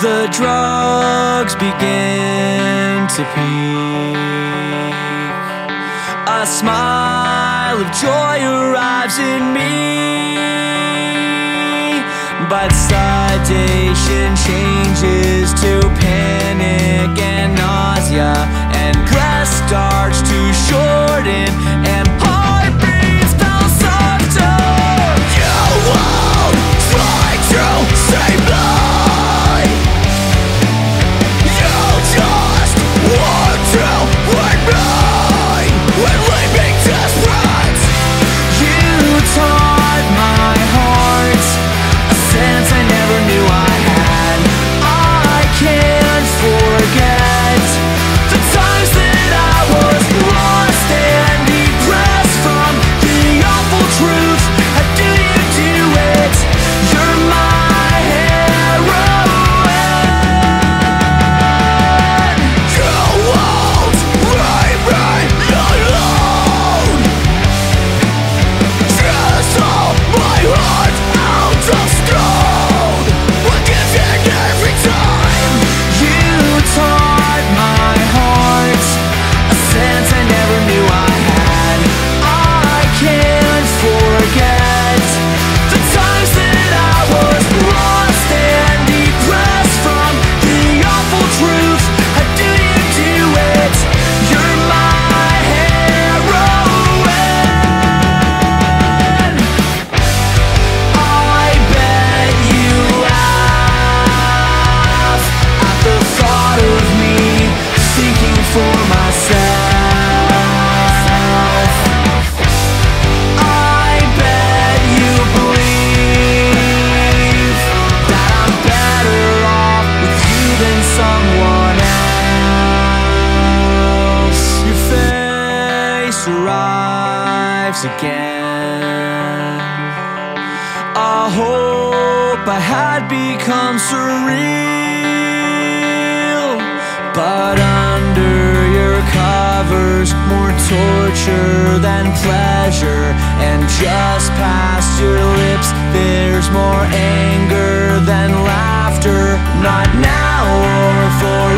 The drugs begin to peak. A smile of joy arrives in me. But sedation changes to panic and nausea, and class starts to shorten. arrives again. I hope I had become surreal, but under your covers, more torture than pleasure, and just past your lips, there's more anger than laughter. Not now or forever.